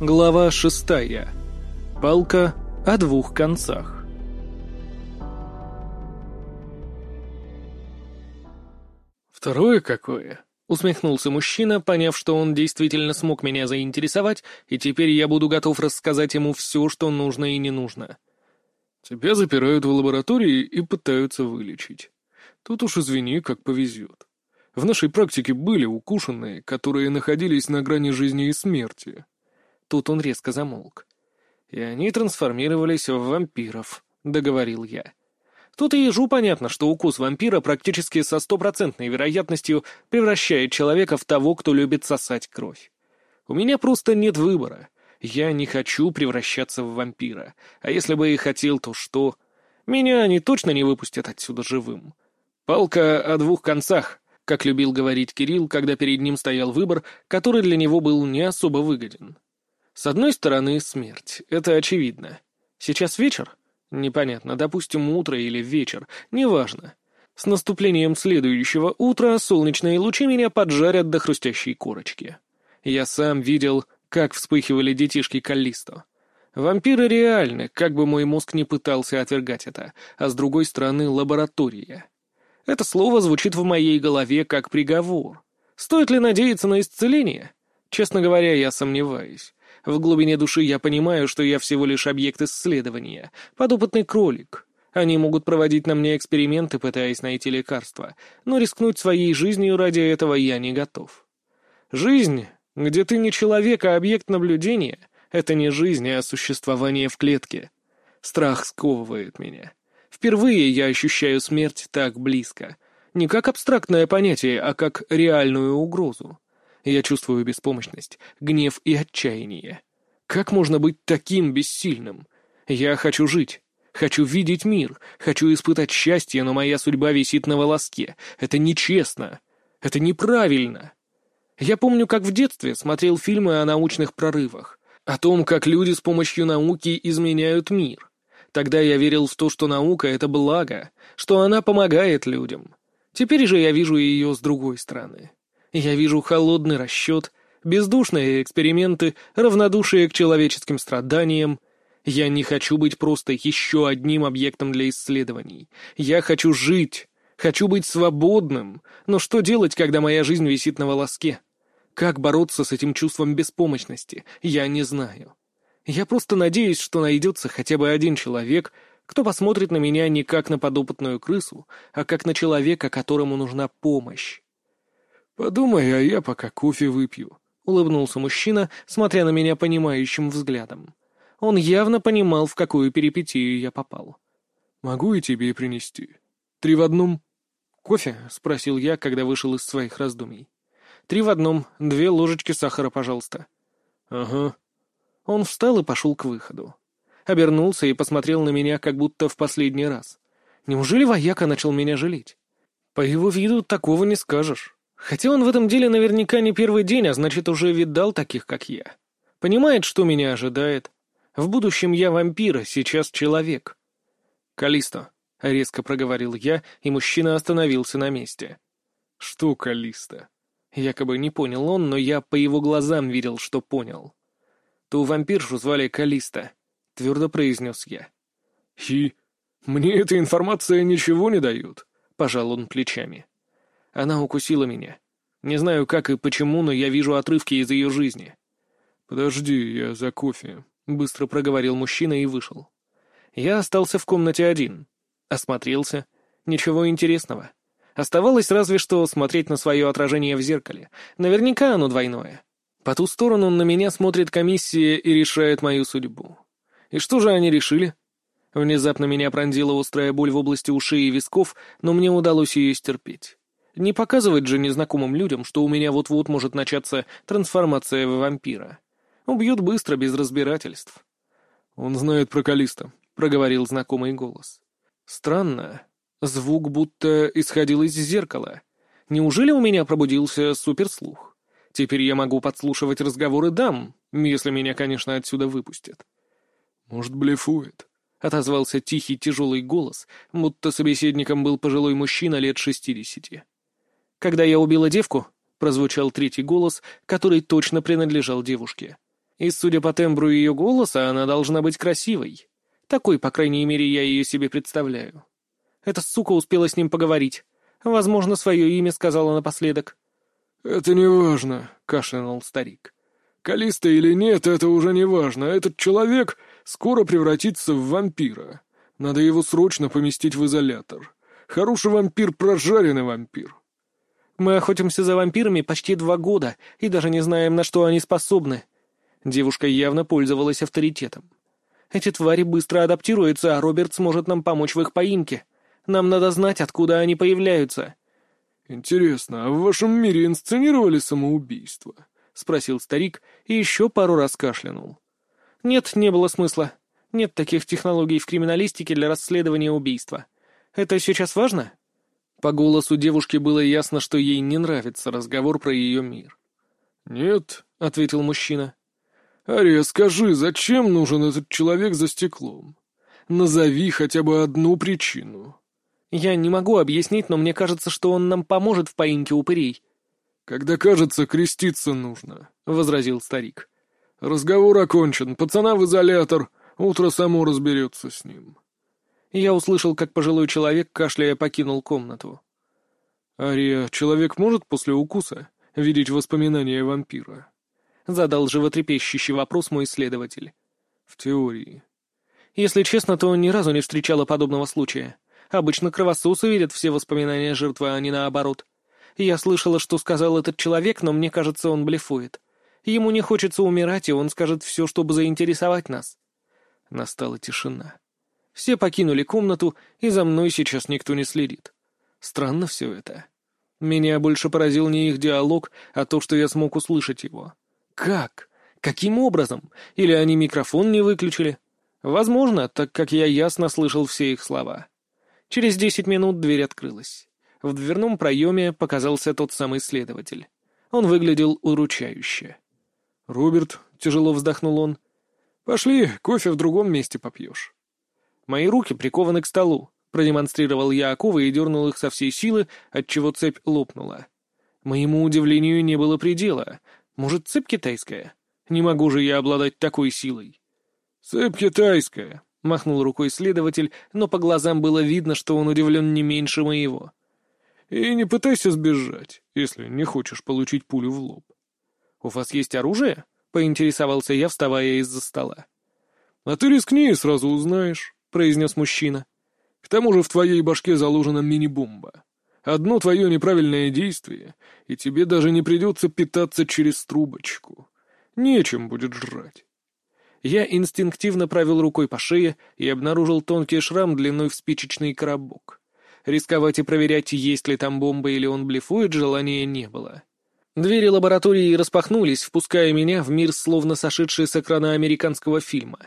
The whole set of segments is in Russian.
Глава шестая. Палка о двух концах. «Второе какое?» — усмехнулся мужчина, поняв, что он действительно смог меня заинтересовать, и теперь я буду готов рассказать ему все, что нужно и не нужно. «Тебя запирают в лаборатории и пытаются вылечить. Тут уж извини, как повезет. В нашей практике были укушенные, которые находились на грани жизни и смерти». Тут он резко замолк. «И они трансформировались в вампиров», — договорил я. Тут и ежу понятно, что укус вампира практически со стопроцентной вероятностью превращает человека в того, кто любит сосать кровь. У меня просто нет выбора. Я не хочу превращаться в вампира. А если бы и хотел, то что? Меня они точно не выпустят отсюда живым. Палка о двух концах, как любил говорить Кирилл, когда перед ним стоял выбор, который для него был не особо выгоден. С одной стороны, смерть. Это очевидно. Сейчас вечер? Непонятно, допустим, утро или вечер. Неважно. С наступлением следующего утра солнечные лучи меня поджарят до хрустящей корочки. Я сам видел, как вспыхивали детишки Каллисто. Вампиры реальны, как бы мой мозг не пытался отвергать это, а с другой стороны — лаборатория. Это слово звучит в моей голове как приговор. Стоит ли надеяться на исцеление? Честно говоря, я сомневаюсь. В глубине души я понимаю, что я всего лишь объект исследования, подопытный кролик. Они могут проводить на мне эксперименты, пытаясь найти лекарства, но рискнуть своей жизнью ради этого я не готов. Жизнь, где ты не человек, а объект наблюдения, это не жизнь, а существование в клетке. Страх сковывает меня. Впервые я ощущаю смерть так близко. Не как абстрактное понятие, а как реальную угрозу. Я чувствую беспомощность, гнев и отчаяние. Как можно быть таким бессильным? Я хочу жить. Хочу видеть мир. Хочу испытать счастье, но моя судьба висит на волоске. Это нечестно. Это неправильно. Я помню, как в детстве смотрел фильмы о научных прорывах. О том, как люди с помощью науки изменяют мир. Тогда я верил в то, что наука — это благо, что она помогает людям. Теперь же я вижу ее с другой стороны. Я вижу холодный расчет, бездушные эксперименты, равнодушие к человеческим страданиям. Я не хочу быть просто еще одним объектом для исследований. Я хочу жить, хочу быть свободным. Но что делать, когда моя жизнь висит на волоске? Как бороться с этим чувством беспомощности, я не знаю. Я просто надеюсь, что найдется хотя бы один человек, кто посмотрит на меня не как на подопытную крысу, а как на человека, которому нужна помощь. «Подумай, а я пока кофе выпью», — улыбнулся мужчина, смотря на меня понимающим взглядом. Он явно понимал, в какую перипетию я попал. «Могу и тебе принести. Три в одном?» «Кофе?» — спросил я, когда вышел из своих раздумий. «Три в одном, две ложечки сахара, пожалуйста». «Ага». Он встал и пошел к выходу. Обернулся и посмотрел на меня, как будто в последний раз. Неужели вояка начал меня жалеть? По его виду такого не скажешь. Хотя он в этом деле наверняка не первый день, а значит, уже видал таких, как я. Понимает, что меня ожидает. В будущем я вампир, а сейчас человек. «Калисто», — резко проговорил я, и мужчина остановился на месте. «Что Калисто?» Якобы не понял он, но я по его глазам видел, что понял. «Ту вампиршу звали Калиста», — твердо произнес я. «И мне эта информация ничего не дает», — пожал он плечами. Она укусила меня. Не знаю, как и почему, но я вижу отрывки из ее жизни. «Подожди, я за кофе», — быстро проговорил мужчина и вышел. Я остался в комнате один. Осмотрелся. Ничего интересного. Оставалось разве что смотреть на свое отражение в зеркале. Наверняка оно двойное. По ту сторону на меня смотрит комиссия и решает мою судьбу. И что же они решили? Внезапно меня пронзила острая боль в области ушей и висков, но мне удалось ее стерпеть. Не показывать же незнакомым людям, что у меня вот-вот может начаться трансформация в вампира. Убьют быстро, без разбирательств. «Он знает про Калиста», — проговорил знакомый голос. «Странно. Звук будто исходил из зеркала. Неужели у меня пробудился суперслух? Теперь я могу подслушивать разговоры дам, если меня, конечно, отсюда выпустят». «Может, блефует», — отозвался тихий тяжелый голос, будто собеседником был пожилой мужчина лет шестидесяти. «Когда я убила девку», — прозвучал третий голос, который точно принадлежал девушке. И, судя по тембру ее голоса, она должна быть красивой. Такой, по крайней мере, я ее себе представляю. Эта сука успела с ним поговорить. Возможно, свое имя сказала напоследок. «Это не важно», — кашлянул старик. «Калиста или нет, это уже не важно. Этот человек скоро превратится в вампира. Надо его срочно поместить в изолятор. Хороший вампир — прожаренный вампир». «Мы охотимся за вампирами почти два года и даже не знаем, на что они способны». Девушка явно пользовалась авторитетом. «Эти твари быстро адаптируются, а Роберт сможет нам помочь в их поимке. Нам надо знать, откуда они появляются». «Интересно, а в вашем мире инсценировали самоубийство?» — спросил старик и еще пару раз кашлянул. «Нет, не было смысла. Нет таких технологий в криминалистике для расследования убийства. Это сейчас важно?» По голосу девушки было ясно, что ей не нравится разговор про ее мир. «Нет», — ответил мужчина. «Ария, скажи, зачем нужен этот человек за стеклом? Назови хотя бы одну причину». «Я не могу объяснить, но мне кажется, что он нам поможет в поимке упырей». «Когда кажется, креститься нужно», — возразил старик. «Разговор окончен. Пацана в изолятор. Утро само разберется с ним». Я услышал, как пожилой человек, кашляя, покинул комнату. «Ария, человек может после укуса видеть воспоминания вампира?» Задал животрепещущий вопрос мой исследователь. «В теории». «Если честно, то ни разу не встречала подобного случая. Обычно кровососы видят все воспоминания жертвы, а не наоборот. Я слышала, что сказал этот человек, но мне кажется, он блефует. Ему не хочется умирать, и он скажет все, чтобы заинтересовать нас. Настала тишина. Все покинули комнату, и за мной сейчас никто не следит. Странно все это. Меня больше поразил не их диалог, а то, что я смог услышать его. Как? Каким образом? Или они микрофон не выключили? Возможно, так как я ясно слышал все их слова. Через десять минут дверь открылась. В дверном проеме показался тот самый следователь. Он выглядел уручающе. «Роберт», — тяжело вздохнул он, — «пошли, кофе в другом месте попьешь». Мои руки прикованы к столу. Продемонстрировал я оковы и дернул их со всей силы, отчего цепь лопнула. Моему удивлению не было предела. Может, цепь китайская? Не могу же я обладать такой силой. «Цепь китайская», — махнул рукой следователь, но по глазам было видно, что он удивлен не меньше моего. «И не пытайся сбежать, если не хочешь получить пулю в лоб». «У вас есть оружие?» — поинтересовался я, вставая из-за стола. «А ты рискни и сразу узнаешь», — произнес мужчина. «К тому же в твоей башке заложена мини-бомба. Одно твое неправильное действие, и тебе даже не придется питаться через трубочку. Нечем будет жрать». Я инстинктивно провел рукой по шее и обнаружил тонкий шрам длиной в спичечный коробок. Рисковать и проверять, есть ли там бомба или он блефует, желания не было. Двери лаборатории распахнулись, впуская меня в мир, словно сошедший с экрана американского фильма.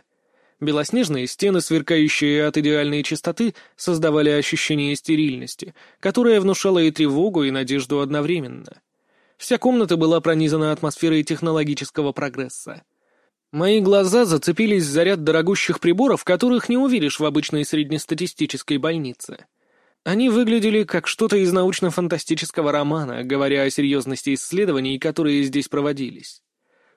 Белоснежные стены, сверкающие от идеальной чистоты, создавали ощущение стерильности, которое внушало и тревогу, и надежду одновременно. Вся комната была пронизана атмосферой технологического прогресса. Мои глаза зацепились за ряд дорогущих приборов, которых не увидишь в обычной среднестатистической больнице. Они выглядели как что-то из научно-фантастического романа, говоря о серьезности исследований, которые здесь проводились.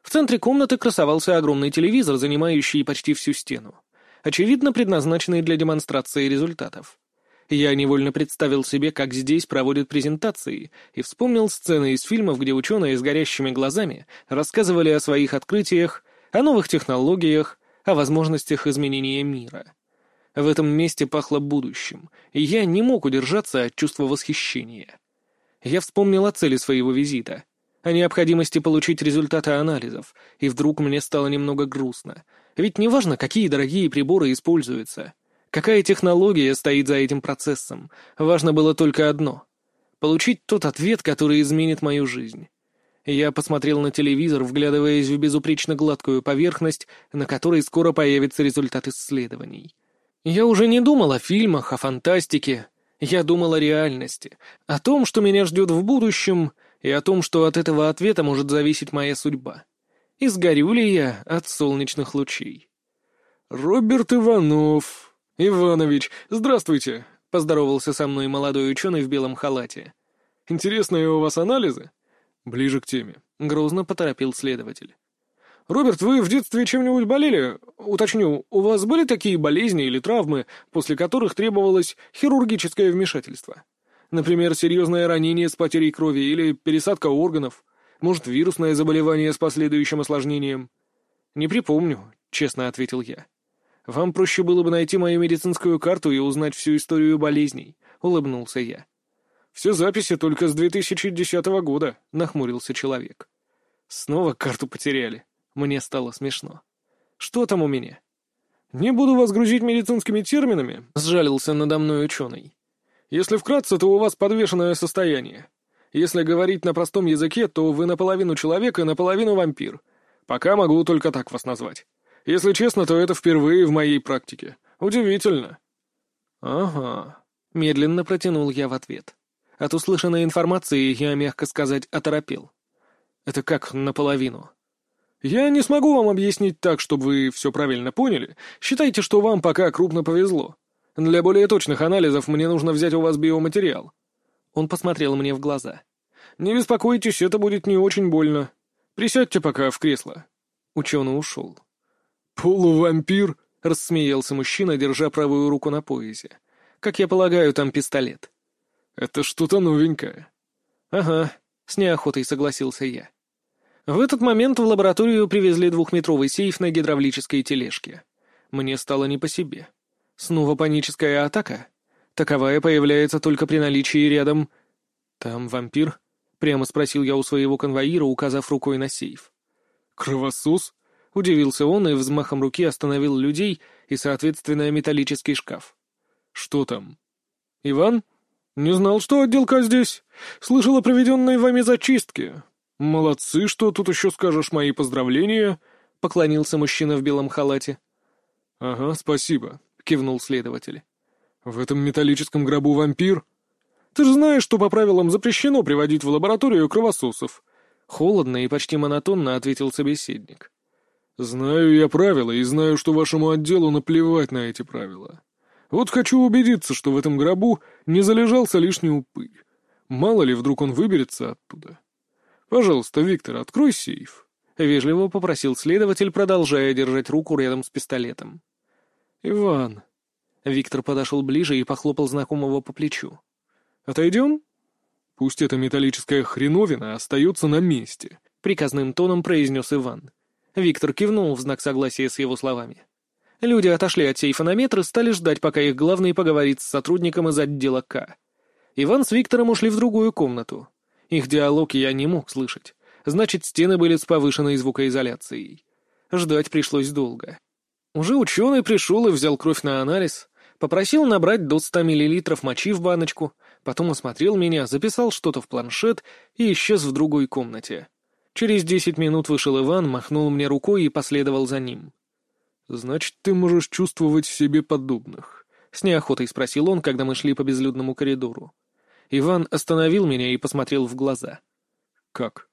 В центре комнаты красовался огромный телевизор, занимающий почти всю стену. Очевидно, предназначенный для демонстрации результатов. Я невольно представил себе, как здесь проводят презентации, и вспомнил сцены из фильмов, где ученые с горящими глазами рассказывали о своих открытиях, о новых технологиях, о возможностях изменения мира. В этом месте пахло будущим, и я не мог удержаться от чувства восхищения. Я вспомнил о цели своего визита, о необходимости получить результаты анализов, и вдруг мне стало немного грустно. Ведь неважно, какие дорогие приборы используются, какая технология стоит за этим процессом, важно было только одно — получить тот ответ, который изменит мою жизнь. Я посмотрел на телевизор, вглядываясь в безупречно гладкую поверхность, на которой скоро появится результат исследований. Я уже не думал о фильмах, о фантастике. Я думал о реальности, о том, что меня ждет в будущем, и о том, что от этого ответа может зависеть моя судьба. И сгорю ли я от солнечных лучей? «Роберт Иванов. Иванович, здравствуйте», — поздоровался со мной молодой ученый в белом халате. «Интересные у вас анализы?» «Ближе к теме», — грозно поторопил следователь. «Роберт, вы в детстве чем-нибудь болели? Уточню, у вас были такие болезни или травмы, после которых требовалось хирургическое вмешательство? Например, серьезное ранение с потерей крови или пересадка органов? Может, вирусное заболевание с последующим осложнением?» «Не припомню», — честно ответил я. «Вам проще было бы найти мою медицинскую карту и узнать всю историю болезней», — улыбнулся я. «Все записи только с 2010 года», — нахмурился человек. «Снова карту потеряли». Мне стало смешно. «Что там у меня?» «Не буду вас грузить медицинскими терминами», — сжалился надо мной ученый. «Если вкратце, то у вас подвешенное состояние. Если говорить на простом языке, то вы наполовину человек и наполовину вампир. Пока могу только так вас назвать. Если честно, то это впервые в моей практике. Удивительно». «Ага», — медленно протянул я в ответ. От услышанной информации я, мягко сказать, оторопел. «Это как наполовину?» «Я не смогу вам объяснить так, чтобы вы все правильно поняли. Считайте, что вам пока крупно повезло. Для более точных анализов мне нужно взять у вас биоматериал». Он посмотрел мне в глаза. «Не беспокойтесь, это будет не очень больно. Присядьте пока в кресло». Ученый ушел. «Полувампир?» — рассмеялся мужчина, держа правую руку на поясе. «Как я полагаю, там пистолет». «Это что-то новенькое». «Ага», — с неохотой согласился я. В этот момент в лабораторию привезли двухметровый сейф на гидравлической тележке. Мне стало не по себе. Снова паническая атака? Таковая появляется только при наличии рядом... «Там вампир?» — прямо спросил я у своего конвоира, указав рукой на сейф. «Кровосос?» — удивился он и взмахом руки остановил людей и, соответственно, металлический шкаф. «Что там?» «Иван?» «Не знал, что отделка здесь. Слышал о проведенной вами зачистке. «Молодцы, что тут еще скажешь мои поздравления?» — поклонился мужчина в белом халате. «Ага, спасибо», — кивнул следователь. «В этом металлическом гробу вампир?» «Ты же знаешь, что по правилам запрещено приводить в лабораторию кровососов». Холодно и почти монотонно ответил собеседник. «Знаю я правила и знаю, что вашему отделу наплевать на эти правила. Вот хочу убедиться, что в этом гробу не залежался лишний упырь. Мало ли, вдруг он выберется оттуда». «Пожалуйста, Виктор, открой сейф», — вежливо попросил следователь, продолжая держать руку рядом с пистолетом. «Иван». Виктор подошел ближе и похлопал знакомого по плечу. «Отойдем?» «Пусть эта металлическая хреновина остается на месте», — приказным тоном произнес Иван. Виктор кивнул в знак согласия с его словами. Люди отошли от сейфа на метр и стали ждать, пока их главный поговорит с сотрудником из отдела К. Иван с Виктором ушли в другую комнату. Их диалог я не мог слышать. Значит, стены были с повышенной звукоизоляцией. Ждать пришлось долго. Уже ученый пришел и взял кровь на анализ, попросил набрать до 100 мл мочи в баночку, потом осмотрел меня, записал что-то в планшет и исчез в другой комнате. Через десять минут вышел Иван, махнул мне рукой и последовал за ним. «Значит, ты можешь чувствовать в себе подобных?» — с неохотой спросил он, когда мы шли по безлюдному коридору. Иван остановил меня и посмотрел в глаза. «Как?»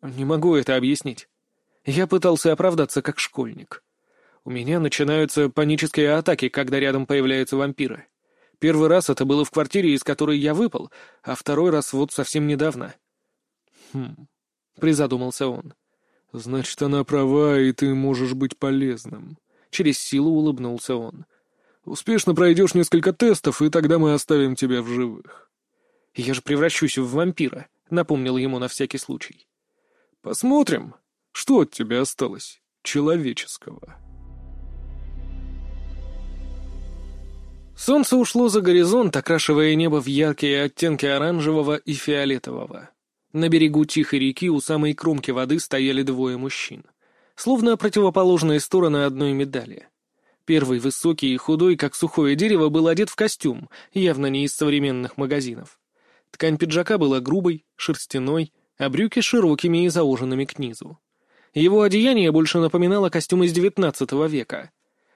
«Не могу это объяснить. Я пытался оправдаться как школьник. У меня начинаются панические атаки, когда рядом появляются вампиры. Первый раз это было в квартире, из которой я выпал, а второй раз вот совсем недавно». «Хм...» — призадумался он. «Значит, она права, и ты можешь быть полезным». Через силу улыбнулся он. «Успешно пройдешь несколько тестов, и тогда мы оставим тебя в живых». «Я же превращусь в вампира», — напомнил ему на всякий случай. «Посмотрим, что от тебя осталось человеческого». Солнце ушло за горизонт, окрашивая небо в яркие оттенки оранжевого и фиолетового. На берегу тихой реки у самой кромки воды стояли двое мужчин. Словно противоположные стороны одной медали. Первый, высокий и худой, как сухое дерево, был одет в костюм, явно не из современных магазинов. Ткань пиджака была грубой, шерстяной, а брюки широкими и зауженными к низу. Его одеяние больше напоминало костюм из XIX века.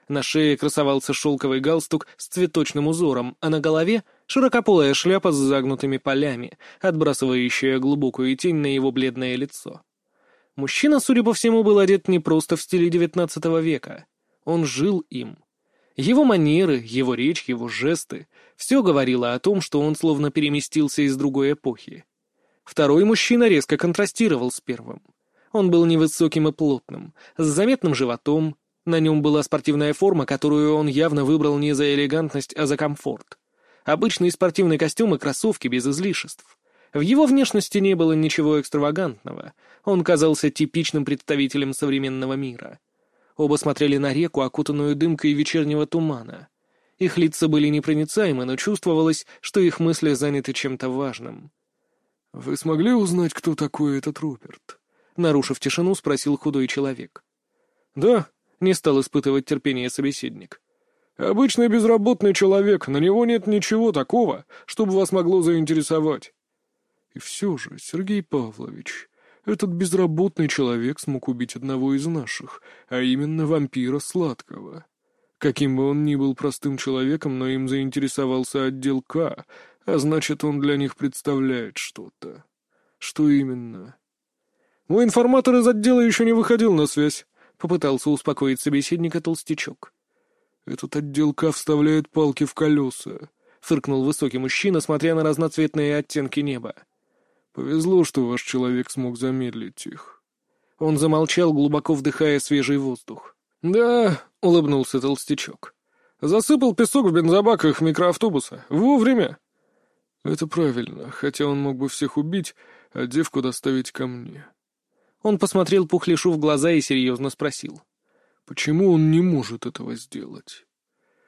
На шее красовался шелковый галстук с цветочным узором, а на голове — широкополая шляпа с загнутыми полями, отбрасывающая глубокую тень на его бледное лицо. Мужчина, судя по всему, был одет не просто в стиле XIX века. Он жил им. Его манеры, его речь, его жесты — все говорило о том, что он словно переместился из другой эпохи. Второй мужчина резко контрастировал с первым. Он был невысоким и плотным, с заметным животом. На нем была спортивная форма, которую он явно выбрал не за элегантность, а за комфорт. Обычный спортивный костюм и кроссовки без излишеств. В его внешности не было ничего экстравагантного. Он казался типичным представителем современного мира. Оба смотрели на реку, окутанную дымкой вечернего тумана. Их лица были непроницаемы, но чувствовалось, что их мысли заняты чем-то важным. «Вы смогли узнать, кто такой этот Руперт?» Нарушив тишину, спросил худой человек. «Да», — не стал испытывать терпение собеседник. «Обычный безработный человек, на него нет ничего такого, чтобы вас могло заинтересовать». И все же, Сергей Павлович, этот безработный человек смог убить одного из наших, а именно вампира Сладкого. Каким бы он ни был простым человеком, но им заинтересовался отдел К, а значит, он для них представляет что-то. Что именно? Мой информатор из отдела еще не выходил на связь. Попытался успокоить собеседника толстячок. Этот отдел К вставляет палки в колеса. Фыркнул высокий мужчина, смотря на разноцветные оттенки неба. Повезло, что ваш человек смог замедлить их. Он замолчал, глубоко вдыхая свежий воздух. «Да», — улыбнулся толстячок. «Засыпал песок в бензобаках микроавтобуса. Вовремя». «Это правильно, хотя он мог бы всех убить, а девку доставить ко мне. Он посмотрел Пухлишу в глаза и серьезно спросил. «Почему он не может этого сделать?»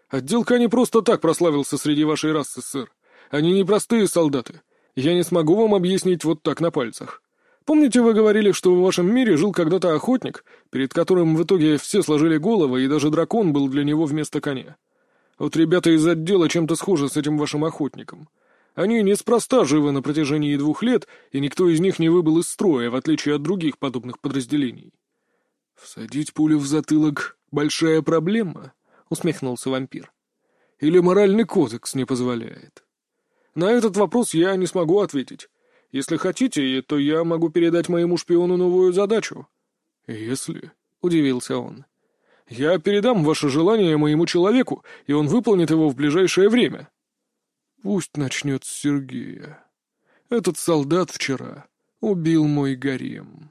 «Отделка не просто так прославился среди вашей расы, сэр. Они не простые солдаты. Я не смогу вам объяснить вот так на пальцах. Помните, вы говорили, что в вашем мире жил когда-то охотник, перед которым в итоге все сложили головы, и даже дракон был для него вместо коня? Вот ребята из отдела чем-то схожи с этим вашим охотником. Они неспроста живы на протяжении двух лет, и никто из них не выбыл из строя, в отличие от других подобных подразделений. «Всадить пулю в затылок — большая проблема», — усмехнулся вампир. «Или моральный кодекс не позволяет?» «На этот вопрос я не смогу ответить. Если хотите, то я могу передать моему шпиону новую задачу». «Если?» — удивился он. «Я передам ваше желание моему человеку, и он выполнит его в ближайшее время». Пусть начнет с Сергея. Этот солдат вчера убил мой гарем.